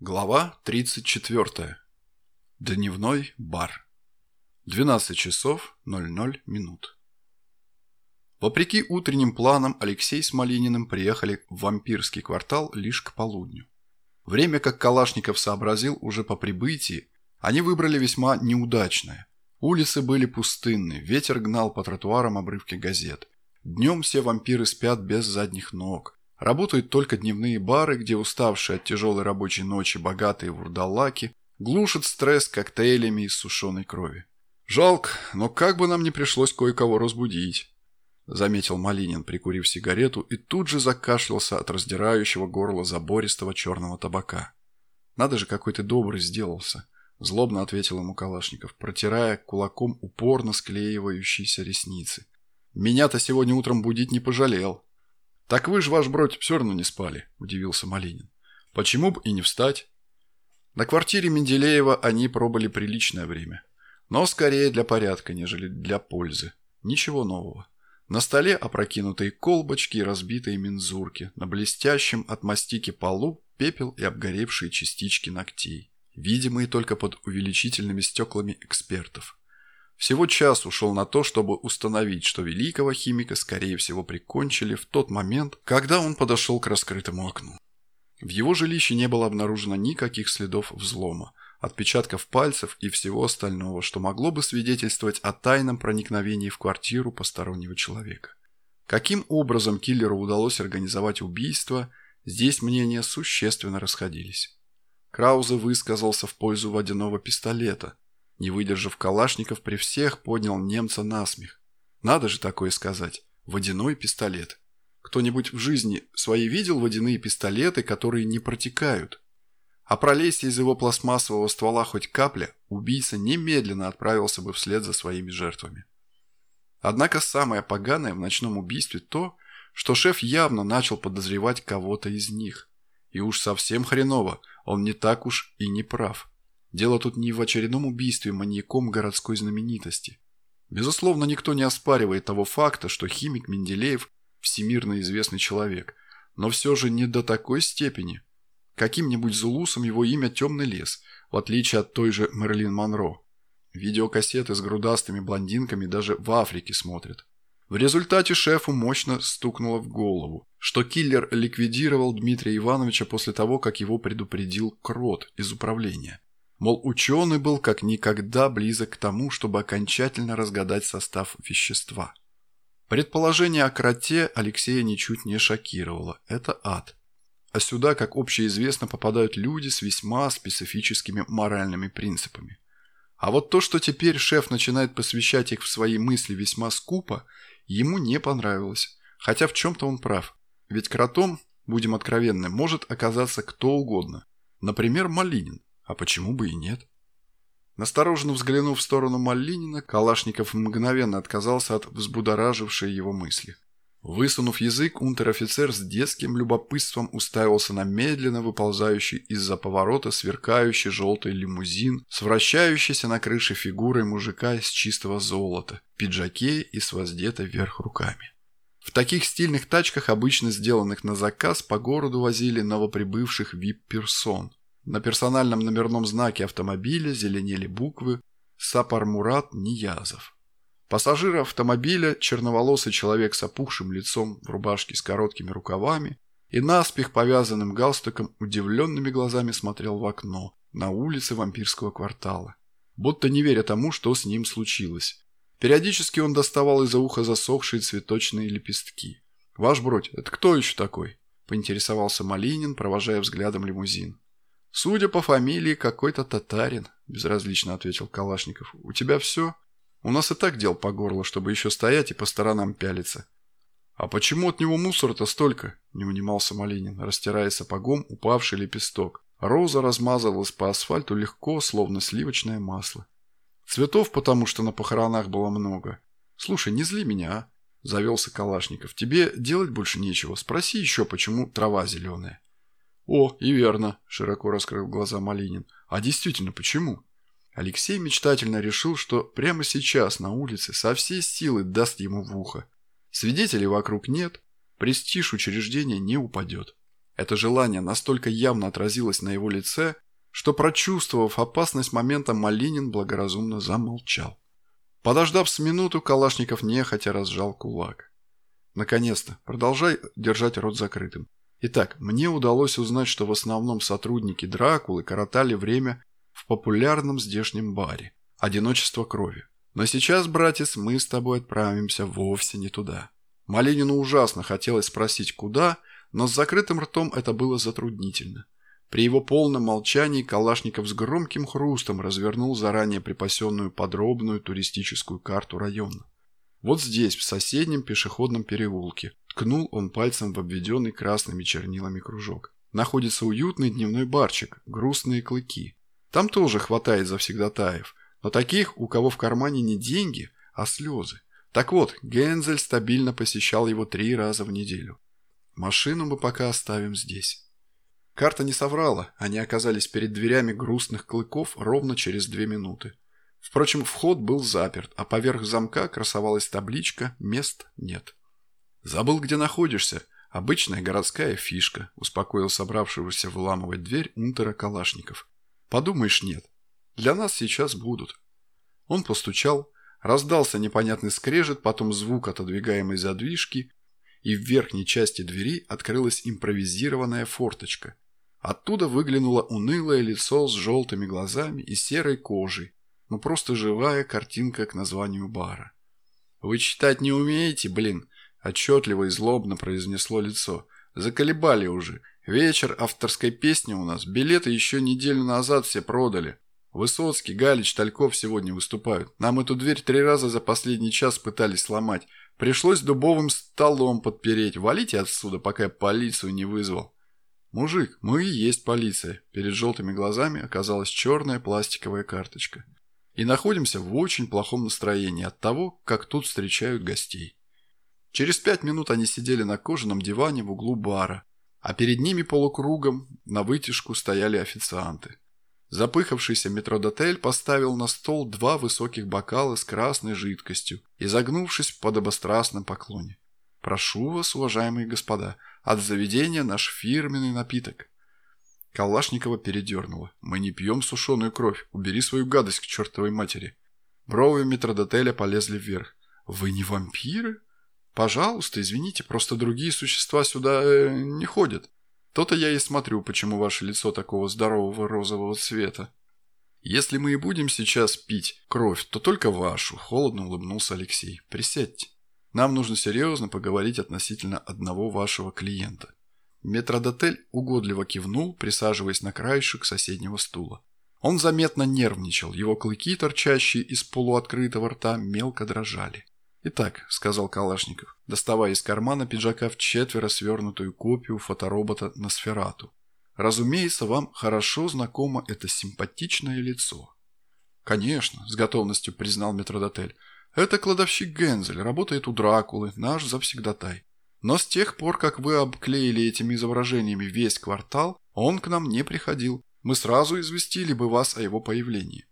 Глава 34. Дневной бар. 12 часов 00 минут. Вопреки утренним планам Алексей с Малининым приехали в вампирский квартал лишь к полудню. Время, как Калашников сообразил уже по прибытии, они выбрали весьма неудачное. Улицы были пустынны, ветер гнал по тротуарам обрывки газет. Днем все вампиры спят без задних ног. Работают только дневные бары, где уставшие от тяжелой рабочей ночи богатые вурдалаки глушат стресс коктейлями из сушеной крови. «Жалко, но как бы нам не пришлось кое-кого разбудить», – заметил Малинин, прикурив сигарету, и тут же закашлялся от раздирающего горла забористого черного табака. «Надо же, какой ты добрый сделался», – злобно ответил ему Калашников, протирая кулаком упорно склеивающиеся ресницы. «Меня-то сегодня утром будить не пожалел». «Так вы же, ваш бродь, все равно не спали», – удивился Малинин. «Почему бы и не встать?» На квартире Менделеева они пробыли приличное время. Но скорее для порядка, нежели для пользы. Ничего нового. На столе опрокинутые колбочки и разбитые мензурки. На блестящем от мастики полу пепел и обгоревшие частички ногтей. Видимые только под увеличительными стеклами экспертов. Всего час ушел на то, чтобы установить, что великого химика, скорее всего, прикончили в тот момент, когда он подошел к раскрытому окну. В его жилище не было обнаружено никаких следов взлома, отпечатков пальцев и всего остального, что могло бы свидетельствовать о тайном проникновении в квартиру постороннего человека. Каким образом киллеру удалось организовать убийство, здесь мнения существенно расходились. Краузе высказался в пользу водяного пистолета, не выдержав Калашников, при всех поднял немца на смех. Надо же такое сказать. Водяной пистолет. Кто-нибудь в жизни своей видел водяные пистолеты, которые не протекают? А пролезть из его пластмассового ствола хоть капля, убийца немедленно отправился бы вслед за своими жертвами. Однако самое поганое в ночном убийстве то, что шеф явно начал подозревать кого-то из них. И уж совсем хреново, он не так уж и не прав. Дело тут не в очередном убийстве маньяком городской знаменитости. Безусловно, никто не оспаривает того факта, что химик Менделеев – всемирно известный человек, но все же не до такой степени. Каким-нибудь зулусом его имя «Темный лес», в отличие от той же Мерлин Монро. Видеокассеты с грудастыми блондинками даже в Африке смотрят. В результате шефу мощно стукнуло в голову, что киллер ликвидировал Дмитрия Ивановича после того, как его предупредил Крот из управления. Мол, ученый был как никогда близок к тому, чтобы окончательно разгадать состав вещества. Предположение о кроте Алексея ничуть не шокировало. Это ад. А сюда, как общеизвестно, попадают люди с весьма специфическими моральными принципами. А вот то, что теперь шеф начинает посвящать их в свои мысли весьма скупо, ему не понравилось. Хотя в чем-то он прав. Ведь кротом, будем откровенны, может оказаться кто угодно. Например, Малинин. А почему бы и нет? Настороженно взглянув в сторону Малинина, Калашников мгновенно отказался от взбудоражившей его мысли. Высунув язык, унтер-офицер с детским любопытством уставился на медленно выползающий из-за поворота сверкающий желтый лимузин с вращающейся на крыше фигурой мужика из чистого золота, пиджаке и с воздетой вверх руками. В таких стильных тачках, обычно сделанных на заказ, по городу возили новоприбывших вип-персон. На персональном номерном знаке автомобиля зеленели буквы «Сапар Мурат Ниязов». Пассажир автомобиля, черноволосый человек с опухшим лицом в рубашке с короткими рукавами и наспех повязанным галстуком, удивленными глазами смотрел в окно на улице вампирского квартала, будто не веря тому, что с ним случилось. Периодически он доставал из-за уха засохшие цветочные лепестки. «Ваш бродь, это кто еще такой?» – поинтересовался Малинин, провожая взглядом лимузин. «Судя по фамилии, какой-то татарин», – безразлично ответил Калашников. «У тебя все? У нас и так дел по горло, чтобы еще стоять и по сторонам пялиться». «А почему от него мусора-то столько?» – не унимался Малинин, растирая сапогом упавший лепесток. Роза размазалась по асфальту легко, словно сливочное масло. «Цветов потому что на похоронах было много. Слушай, не зли меня, а?» – завелся Калашников. «Тебе делать больше нечего. Спроси еще, почему трава зеленая». «О, и верно», – широко раскрыл глаза Малинин. «А действительно, почему?» Алексей мечтательно решил, что прямо сейчас на улице со всей силы даст ему в ухо. Свидетелей вокруг нет, престиж учреждения не упадет. Это желание настолько явно отразилось на его лице, что, прочувствовав опасность момента, Малинин благоразумно замолчал. Подождав с минуту, Калашников нехотя разжал кулак. Наконец-то, продолжай держать рот закрытым. Итак, мне удалось узнать, что в основном сотрудники Дракулы коротали время в популярном здешнем баре «Одиночество крови». Но сейчас, братец, мы с тобой отправимся вовсе не туда. Малинину ужасно хотелось спросить, куда, но с закрытым ртом это было затруднительно. При его полном молчании Калашников с громким хрустом развернул заранее припасенную подробную туристическую карту района. Вот здесь, в соседнем пешеходном переулке, ткнул он пальцем в обведенный красными чернилами кружок. Находится уютный дневной барчик, грустные клыки. Там тоже хватает завсегдатаев, но таких, у кого в кармане не деньги, а слезы. Так вот, Гензель стабильно посещал его три раза в неделю. Машину мы пока оставим здесь. Карта не соврала, они оказались перед дверями грустных клыков ровно через две минуты. Впрочем, вход был заперт, а поверх замка красовалась табличка «Мест нет». «Забыл, где находишься. Обычная городская фишка», – успокоил собравшегося выламывать дверь Унтера Калашников. «Подумаешь, нет. Для нас сейчас будут». Он постучал, раздался непонятный скрежет, потом звук отодвигаемой задвижки, и в верхней части двери открылась импровизированная форточка – Оттуда выглянуло унылое лицо с желтыми глазами и серой кожей, но просто живая картинка к названию бара. «Вы читать не умеете, блин?» – отчетливо и злобно произнесло лицо. «Заколебали уже. Вечер авторской песни у нас. Билеты еще неделю назад все продали. Высоцкий, Галич, Тальков сегодня выступают. Нам эту дверь три раза за последний час пытались сломать. Пришлось дубовым столом подпереть. Валите отсюда, пока я полицию не вызвал». «Мужик, мы и есть полиция». Перед желтыми глазами оказалась черная пластиковая карточка. И находимся в очень плохом настроении от того, как тут встречают гостей. Через пять минут они сидели на кожаном диване в углу бара, а перед ними полукругом на вытяжку стояли официанты. Запыхавшийся метродотель поставил на стол два высоких бокала с красной жидкостью, изогнувшись в подобострастном поклоне. «Прошу вас, уважаемые господа, от заведения наш фирменный напиток». Калашникова передернула. «Мы не пьем сушеную кровь. Убери свою гадость к чертовой матери». Брови метродотеля полезли вверх. «Вы не вампиры?» «Пожалуйста, извините, просто другие существа сюда э, не ходят. То-то я и смотрю, почему ваше лицо такого здорового розового цвета». «Если мы и будем сейчас пить кровь, то только вашу», – холодно улыбнулся Алексей. «Присядьте». Нам нужно серьезно поговорить относительно одного вашего клиента». Метродотель угодливо кивнул, присаживаясь на краешек соседнего стула. Он заметно нервничал, его клыки, торчащие из полуоткрытого рта, мелко дрожали. «Итак», — сказал Калашников, доставая из кармана пиджака в четверо свернутую копию фоторобота на сферату. «Разумеется, вам хорошо знакомо это симпатичное лицо». «Конечно», — с готовностью признал метродотель. Это кладовщик Гензель, работает у Дракулы, наш завсегдатай. Но с тех пор, как вы обклеили этими изображениями весь квартал, он к нам не приходил. Мы сразу известили бы вас о его появлении».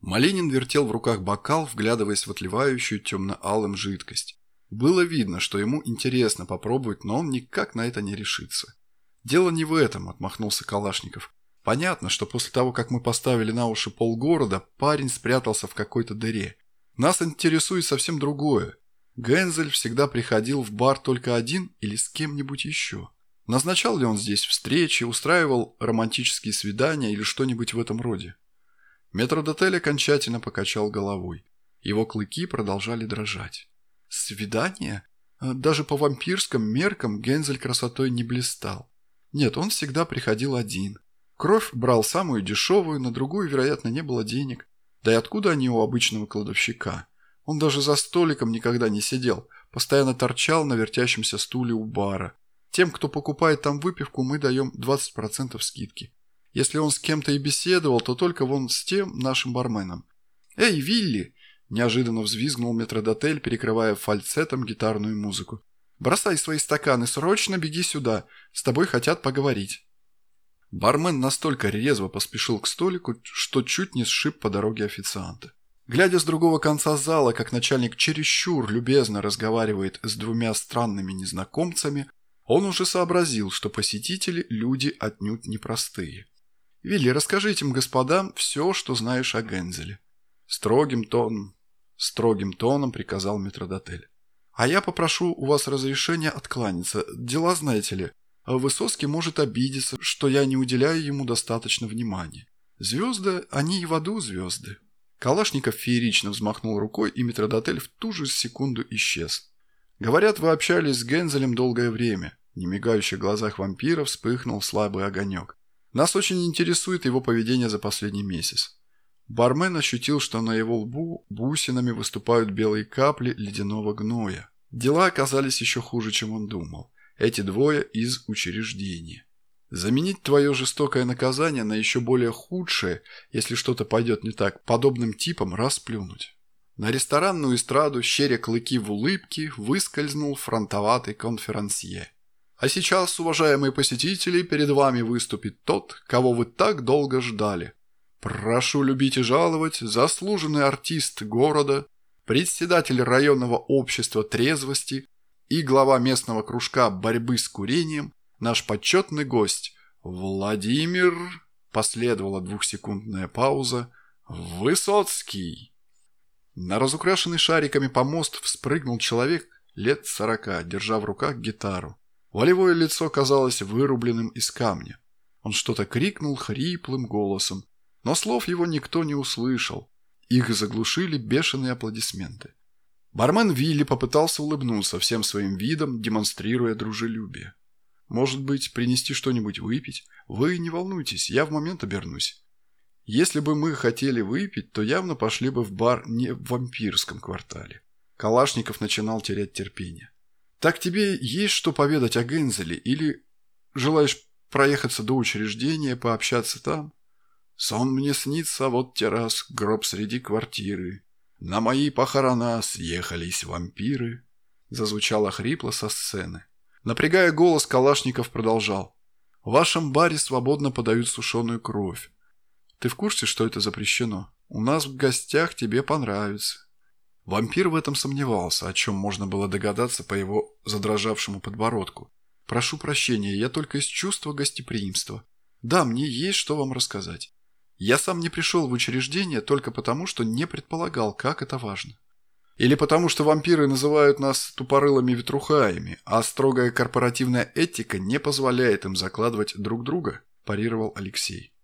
Малинин вертел в руках бокал, вглядываясь в отливающую темно-алым жидкость. Было видно, что ему интересно попробовать, но он никак на это не решится. «Дело не в этом», – отмахнулся Калашников. «Понятно, что после того, как мы поставили на уши полгорода, парень спрятался в какой-то дыре. Нас интересует совсем другое. Гензель всегда приходил в бар только один или с кем-нибудь еще. Назначал ли он здесь встречи, устраивал романтические свидания или что-нибудь в этом роде? Метродотель окончательно покачал головой. Его клыки продолжали дрожать. Свидание? Даже по вампирским меркам Гензель красотой не блистал. Нет, он всегда приходил один. Кровь брал самую дешевую, на другую, вероятно, не было денег. Да и откуда они у обычного кладовщика? Он даже за столиком никогда не сидел, постоянно торчал на вертящемся стуле у бара. Тем, кто покупает там выпивку, мы даем 20% скидки. Если он с кем-то и беседовал, то только вон с тем нашим барменом. «Эй, Вилли!» – неожиданно взвизгнул метродотель, перекрывая фальцетом гитарную музыку. «Бросай свои стаканы, срочно беги сюда. С тобой хотят поговорить». Бармен настолько резво поспешил к столику, что чуть не сшиб по дороге официанта. Глядя с другого конца зала, как начальник чересчур любезно разговаривает с двумя странными незнакомцами, Он уже сообразил, что посетители – люди отнюдь непростые. «Вилли, расскажи этим господам все, что знаешь о Гензеле». Строгим тоном, строгим тоном приказал метродотель. «А я попрошу у вас разрешения откланяться. Дела знаете ли. Высоцкий может обидеться, что я не уделяю ему достаточно внимания. Звезды, они и в аду звезды». Калашников феерично взмахнул рукой, и метродотель в ту же секунду исчез. «Говорят, вы общались с Гензелем долгое время». В немигающих глазах вампира вспыхнул слабый огонек. «Нас очень интересует его поведение за последний месяц». Бармен ощутил, что на его лбу бусинами выступают белые капли ледяного гноя. Дела оказались еще хуже, чем он думал. Эти двое из учреждения. Заменить твое жестокое наказание на еще более худшее, если что-то пойдет не так, подобным типом расплюнуть. На ресторанную эстраду, щеря клыки в улыбке, выскользнул фронтоватый конферансье. А сейчас, уважаемые посетители, перед вами выступит тот, кого вы так долго ждали. Прошу любить и жаловать, заслуженный артист города, председатель районного общества трезвости и глава местного кружка борьбы с курением Наш почетный гость Владимир... Последовала двухсекундная пауза. Высоцкий. На разукрашенный шариками помост вспрыгнул человек лет сорока, держа в руках гитару. Волевое лицо казалось вырубленным из камня. Он что-то крикнул хриплым голосом, но слов его никто не услышал. Их заглушили бешеные аплодисменты. Бармен Вилли попытался улыбнуться всем своим видом, демонстрируя дружелюбие. Может быть, принести что-нибудь выпить? Вы не волнуйтесь, я в момент обернусь. Если бы мы хотели выпить, то явно пошли бы в бар не в вампирском квартале. Калашников начинал терять терпение. Так тебе есть что поведать о Гензеле? Или желаешь проехаться до учреждения, пообщаться там? Сон мне снится, вот террас, гроб среди квартиры. На мои похорона съехались вампиры. Зазвучало хрипло со сцены. Напрягая голос, Калашников продолжал. «В вашем баре свободно подают сушеную кровь. Ты в курсе, что это запрещено? У нас в гостях тебе понравится». Вампир в этом сомневался, о чем можно было догадаться по его задрожавшему подбородку. «Прошу прощения, я только из чувства гостеприимства. Да, мне есть что вам рассказать. Я сам не пришел в учреждение только потому, что не предполагал, как это важно. Или потому что вампиры называют нас тупорылыми ветрухаями, а строгая корпоративная этика не позволяет им закладывать друг друга, парировал Алексей.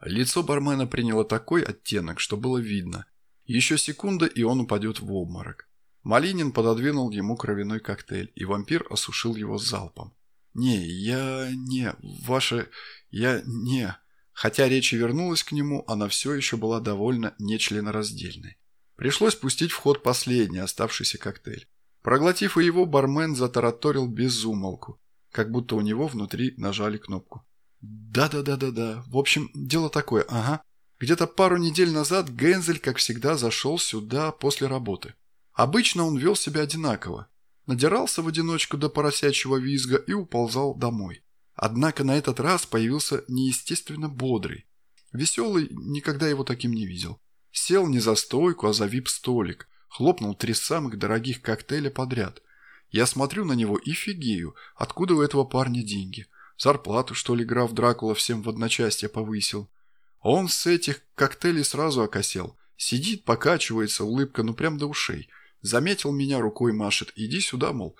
Лицо бармена приняло такой оттенок, что было видно. Еще секунда, и он упадет в обморок. Малинин пододвинул ему кровяной коктейль, и вампир осушил его залпом. «Не, я не, ваше... я не...» Хотя речь вернулась к нему, она все еще была довольно нечленораздельной. Пришлось пустить в ход последний оставшийся коктейль. Проглотив его, бармен затараторил без умолку, как будто у него внутри нажали кнопку. «Да-да-да-да-да. В общем, дело такое, ага. Где-то пару недель назад Гензель, как всегда, зашел сюда после работы. Обычно он вел себя одинаково. Надирался в одиночку до поросячьего визга и уползал домой. Однако на этот раз появился неестественно бодрый. Веселый, никогда его таким не видел. Сел не за стойку, а за вип-столик. Хлопнул три самых дорогих коктейля подряд. Я смотрю на него и фигею, откуда у этого парня деньги. Зарплату, что ли, граф Дракула всем в одночасье повысил. Он с этих коктейлей сразу окосел. Сидит, покачивается, улыбка ну прям до ушей. Заметил меня, рукой машет. Иди сюда, мол.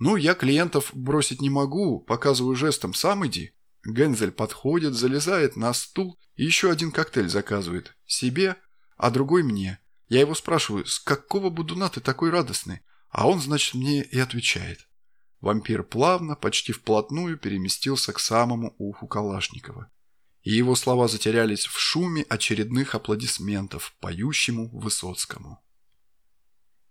Ну, я клиентов бросить не могу, показываю жестом, сам иди. Гензель подходит, залезает на стул и еще один коктейль заказывает. Себе а другой мне. Я его спрашиваю, с какого будуна ты такой радостный? А он, значит, мне и отвечает. Вампир плавно, почти вплотную переместился к самому уху Калашникова. И его слова затерялись в шуме очередных аплодисментов поющему Высоцкому.